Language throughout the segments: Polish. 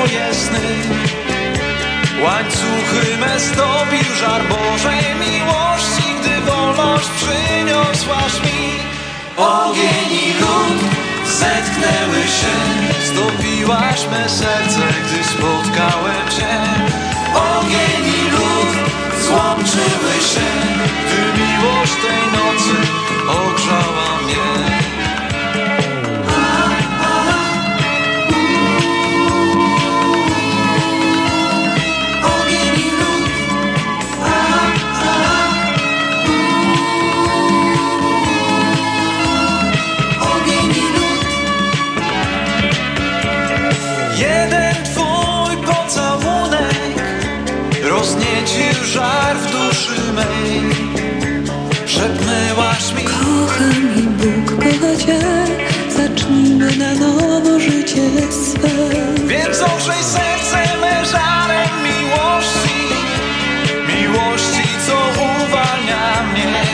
moje sny. Łańcuchy me stopił żar Bożej miłości, gdy wolność przyniosłaś mi. Ogień i lód zetknęły się, stopiłaś me serce, gdy spotkałem Jeden twój pocałunek Rozniecił żar w duszy mej. Szepnęłaś mi Kocham i Bóg kocha Cię. Zacznijmy na nowo życie swe. Więc ogrzej serce me żarem miłości Miłości, co uwalnia mnie.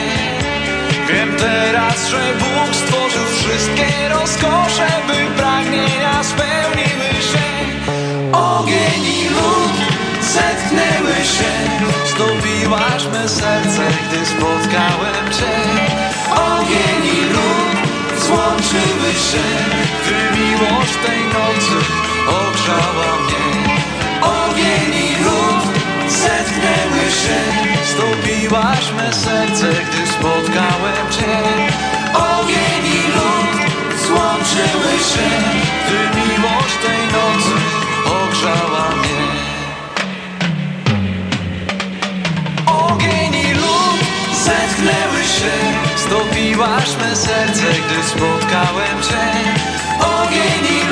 Wiem teraz, że Bóg stworzył wszystkie rozkosze By Serce, gdy spotkałem Cię. Ogień i lód złączyły się. Gdy miłość tej nocy ogrzała mnie. Ogień i lód zetknęły się. Zdobiłaś me serce, gdy spotkałem Cię. Ogień i lód złączyły się. Gdy miłość tej nocy ogrzała mnie Stopiłaś me serce, gdy spotkałem Cię. Ogień i